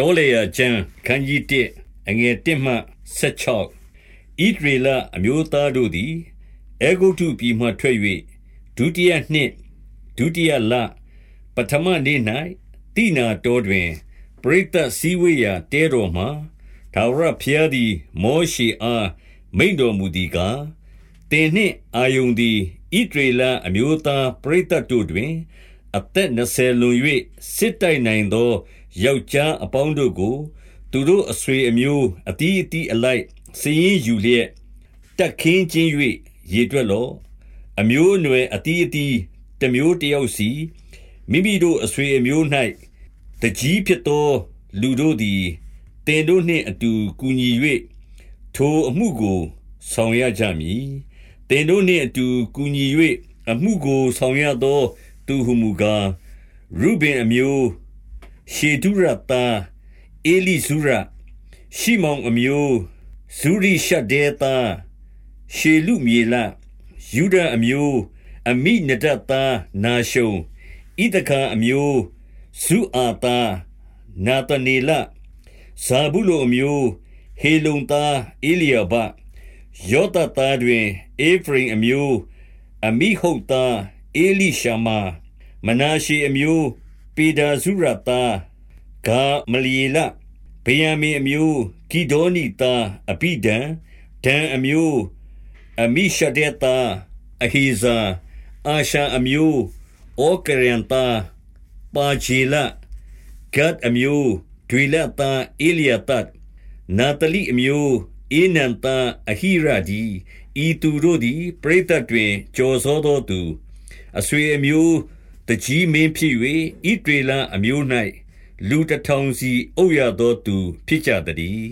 တောလေယာကျမ်းခန်းကြီး1အငယ်1မှ16ဣဒရေလအမျိုးသားတို့သည်အေဂုတုပြည်မှထွက်၍ဒုတိယနှစ်ဒုတိယလပထမနေ့၌တိနာတော်တွင် ပရိသတ်စည်းဝေးရာတဲတော်မှာသာဝရဖျားသည်မောရှေအားမိန်တော်မူသည်ကားတင်နှင့်အာယုန်သည်ဣဒရေလအမျိုးသားပရိသတ်တို့တွင် အသက်20လွန်၍စစ်တိုက်နိုင်သောယောက်ျားအပေါင်းတို့ကို သူတို့အဆွေအမျိုးအတီးအတီးအလိုက်စည်ရင်ယူလျက်တက်ခင်းချင်း၍ရေတွက်လော့အမျိုးအနွယ်အတီးအတီးတမျိုးတယောက်စီမိမိတို့အဆွေအမျိုး၌တကြီးဖြစ်သော လူတို့သည်တင်တို့နှင့်အတူကူညီ၍ထိုအမှုကိုဆောင်ရကြမည်တင်တို့နှင့်အတူကူညီ၍အမှုကိုဆောင်ရသော သူဟုမူကားရုဘင်အမျိုးရှေဒုရသားအေလိဇုရရှိမောင်အမျိုးဇူရိရှဒေတာရှေလူမြေလယူဒအမျိုးအမိနဒတာနာရှုံဣဒကာအမျိုးဇုအာတာနာတနေလဇာဘူးလိုအမျိုးဟေလုံသားအေလျာဘယောသသားတွင်အေဖရင်အမျိုးအမိဟုတ်သားအေလိရှမာ မနာရှေအမျိုး ပေဒါဇုရသားဂါမလီလဗေယံမင်အမျိုးဂီဒေါနီသားအပိဒံဒံအမျိုးအမိရှဒေတာအဟိဇာအာရှာအမျိုးဩကရန်တာပါဂျီလဂတ်အမျိုးဒွေလတာအေလျာတတ်နာတလိအမျိုးအေနန်တာအဟိရဒီဤသူတို့သည် ပရိသတ်တွင်ကြော်စောသောသူအဆွေအမျိုး တကြီးမင်းဖြစ်၍ဣဒေလအမျိုး၌လူတထောင်စီအုပ်ရသောသူဖြစ်ကြသည်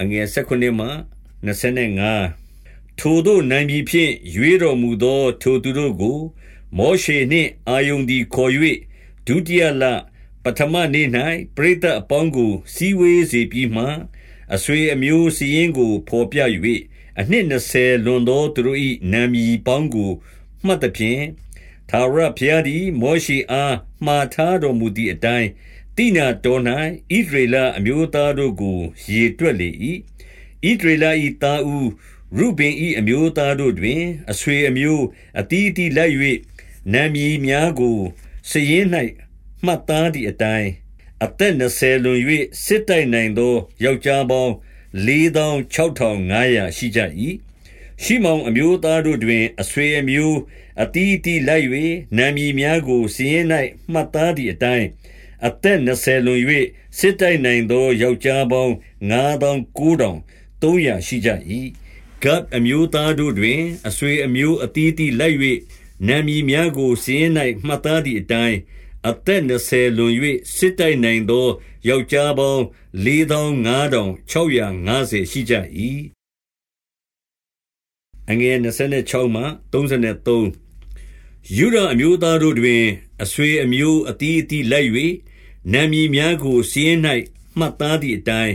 အငယ်၁၉မှ25ထိုတို့နိုင်ပြီဖြင့်ရွေးတော်မူသော ထိုသူတို့ကို မောရှေနှင့်အာယုန်သည်ခေါ်၍ဒုတိယလပထမနေ့၌ပရိသတ်အပေါင်းကို စီဝေးစေပြီးမှအဆွေအမျိုးစီရင်ကိုဖော်ပြ၍အနှစ်20လွန်သောသူတို့၏နာမည်ပေါင်းကို မှတ်သဖြင့်သာရဘုရားသည်မောရှိအားမှားထားတော်မူသည့်အတိုင်းတိနာတော်၌ဣဒရေလအမျိုးသားတို့ကိုရေတွက်လေ၏ဣဒရေလ၏သားဦးရုဘင်၏အမျိုးသားတို့တွင်အဆွေအမျိုးအတီးတီလိုက်၍နာမည်များကိုစည်ရင်၌မှတ်သားသည့်အတိုင်းအသက်20လွန်၍စစ်တိုက်နိုင်သောယောက်ျားပေါင်း46,500ရှိကြ၏ ရှိမောင်အမျိုးသားတို့တွင် အဆွေအမျိုးအတီးတီလိုက်၍နာမည်များကိုစည်ရင်၌မှတ်သားသည့်အတိုင်းအသက်20လွန်၍စစ်တိုက်နိုင်သောယောက်ျားပေါင်း9,900ရှိကြ၏ဂတ်အမျိုးသားတို့တွင် အဆွေအမျိုးအတီးတီလိုက်၍နာမည်များကိုစည်ရင်၌မှတ်သားသည့်အတိုင်းအသက်20လွန်၍စစ်တိုက်နိုင်သောယောက်ျားပေါင်း45,650ရှိကြ၏ အငယ်26မှ33ယူဒအမျိုးသားတို့တွင် အဆွေအမျိုးအတီးအတီးလိုက်၍နာမည်များကိုစီးရင်၌မှတ်သားသည့်အတိုင်း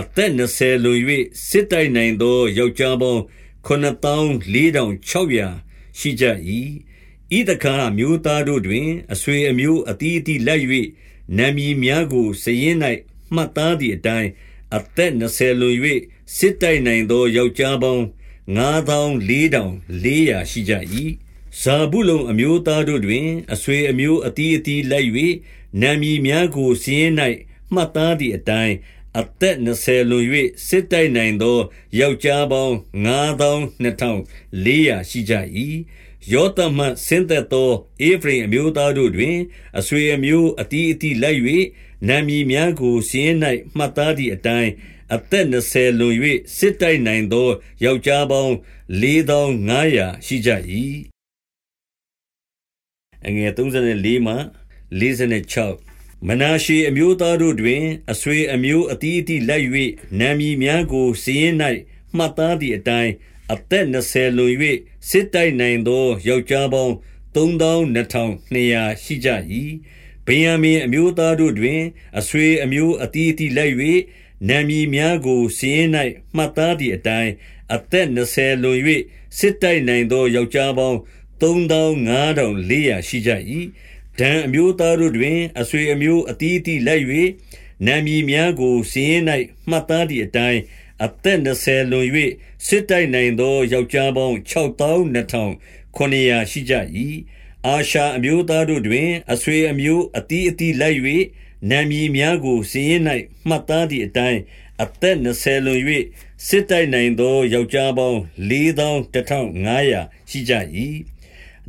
အသက်20လွန်၍စစ်တိုက်နိုင်သောယောက်ျားပေါင်း94,600ရှိကြ၏ဣဒခါမျိုးသားတို့တွင် အဆွေအမျိုးအတီးအတီးလိုက်၍နာမည်များကိုစည်ရင်၌မှတ်သားသည့်အတိုင်းအသက်20လွန်၍စစ်တိုက်နိုင်သောယောက်ျားပေါင်း9400 ရှိကြ၏ဇာဗုလုန်အမျိုးသားတို့တွင် အဆွေအမျိုးအတီးအတီးလိုက်၍နာမည်များကိုစည်ရင်၌မှတ်သားသည့်အတိုင်းအသက်20လွန်၍စစ်တိုက်နိုင်သောယောက်ျားပေါင်း92,400ရှိကြ၏ယောသမတ်ဆင်းသက်သောအေဖရိမ်အမျိုးသားတို့တွင် အဆွေအမျိုးအတီးအတီးလိုက်၍ နာမည်များကိုစည်ရင်၌မှတ်သားသည့်အတိုင်းအသက်20လွန်၍စစ်တိုက်နိုင်သောယောက်ျားပေါင်း4500ရှိကြ၏အငယ်34မှ46မနာရှေအမျိုးသားတို့တွင်အဆွေအမျိုးအတီးအတီးလိုက်၍နာမည်များကိုစည်ရင်၌မှတ်သားသည့်အတိုင်းအသက်20လွန်၍စစ်တိုက်နိုင်သောယောက်ျားပေါင်း3200ရှိကြ၏ ဗိယံမင်အမျိုးသားတို့တွင် အဆွေအမျိုးအတီးအတီးလိုက်၍နာမည်များကိုစီးရင်၌မှတ်သားသည့်အတိုင်းအသက်20လွန်၍စစ်တိုက်နိုင်သောယောက်ျားပေါင်း3500ရှိကြ၏ဒဒန်အမျိုးသားတို့တွင် အဆွေအမျိုးအသီးအသီးလိုက်၍နာမည်များကိုစာရင်း၌မှတ်သားသည့်အတိုင်းအသက်20လွန်၍စစ်တိုက်နိုင်သောယောက်ျားပေါင်း6200ရှိကြ၏ အာရှာအမျိုးသားတို့တွင် အဆွေအမျိုးအသီးအသီးလိုက်၍နာမည်များကိုစာရင်း၌မှတ်သားသည့်အတိုင်းအသက်20လွန်၍စစ်တိုက်နိုင်သောယောက်ျားပေါင်း4500ရှိကြ၏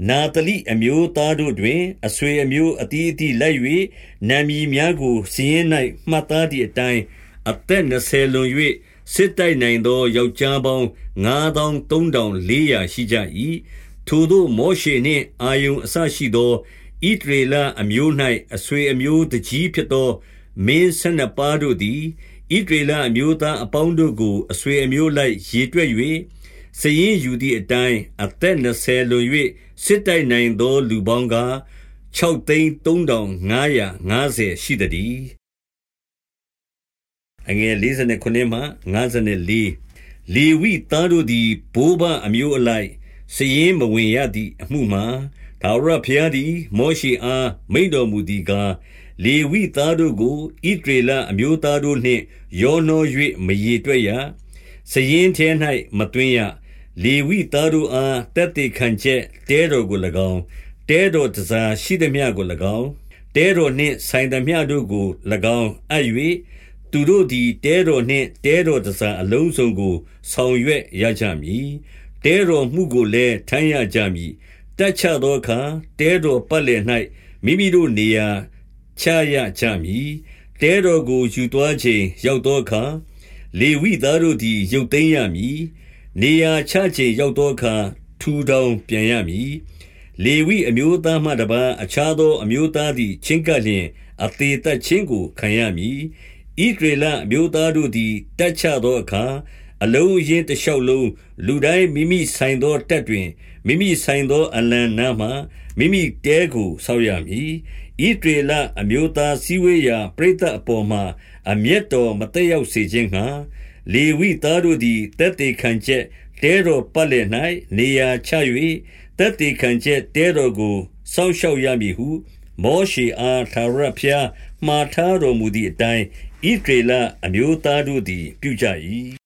နာတလိအမျိုးသားတို့တွင် အဆွေအမျိုးအသီးအသီးလိုက်၍နာမည်များကိုစာရင်း၌မှတ်သားသည့်အတိုင်းအသက်20လွန်၍စစ်တိုက်နိုင်သောယောက်ျားပေါင်း9300ရှိကြ၏ ထိုသို့မောရှေနှင့် အာယုန်အစရှိသောဣတရေလအမျိုး၌အဆွေအမျိုးတကြီးဖြစ်သော မင်းဆယ်နှစ်ပါးတို့သည်ဣတရေလအမျိုးသားအပေါင်းတို့ကို အဆွေအမျိုးလိုက်ရေတွက်၍စည်ရင်ယူသည့်အတိုင်း အသက်20လွန်၍စစ်တိုက်နိုင်သော လူပေါင်းက6သိန်း3550ရှိသည်အငယ်49မှ54လေဝိသားတို့သည် ဘိုးဘအမျိုးအလိုက် စည်ရင်မဝင်ရသည့်အမှုမှာဒါဝရဖျားသည် မောရှိအားမိန်တော်မူသည်ကားလေဝိသားတို့ကိုဣဒရေလအမျိုးသားတို့နှင့်ရောနှော၍မရေတွက်ရစည်ရင်ထဲ၌မတွင်ရလေဝိသားတို့အားတက်တေခံချက်တဲတော်ကို၎င်းတဲတော်တစားရှိသည်မြကို၎င်းတဲတော်နှင့်ဆိုင်သည်မြတို့ကို၎င်းအပ်၍သူတို့သည်တဲတော်နှင့်တဲတော်တစားအလုံးစုံကိုဆောင်ရွက်ရကြမည် တဲတော်မှုကိုလည်းထမ်းရကြမည်တက်ချသောအခါတဲတော်ပတ်လည်၌မိမိတို့နေရာချရကြမည်တဲတော်ကိုယူသွားခြင်းရောက်သောအခါလေဝိသားတို့သည်ရုပ်သိမ်းရမည်နေရာချခြင်းရောက်သောအခါထူထောင်ပြန်ရမည်လေဝိအမျိုးသားမှတပါအခြားသောအမျိုးသားသည်ချင်းကပ်လျင်အသေးသက်ချင်းကိုခံရမည်ဣဒရေလအမျိုးသားတို့သည်တက်ချသောအခါ အလုံးရင်းတလျှောက်လုံးလူတိုင်းမိမိဆိုင်သောတက်တွင်မိမိဆိုင်သောအလံနားမှမိမိတဲကိုဆောက်ရမည်ဣဒေလအမျိုးသားစည်းဝေးရာပရိသတ်အပေါ်မှာအမျက်တော်မတက်ရောက်စေခြင်းငှာလေဝိသားတို့သည်တက်တေခံချက်တဲတော်ပတ်လည်၌နေရာချ၍တက်တေခံချက်တဲတော်ကိုစောင့်ရှောက်ရမည်ဟု မောရှေအားသာရဖျားမှားထားတော်မူသည့်အတိုင်းဣဒေလအမျိုးသားတို့သည် ပြုကြ၏